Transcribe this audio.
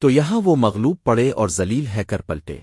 تو یہاں وہ مغلوب پڑے اور ذلیل ہے کر پلٹے۔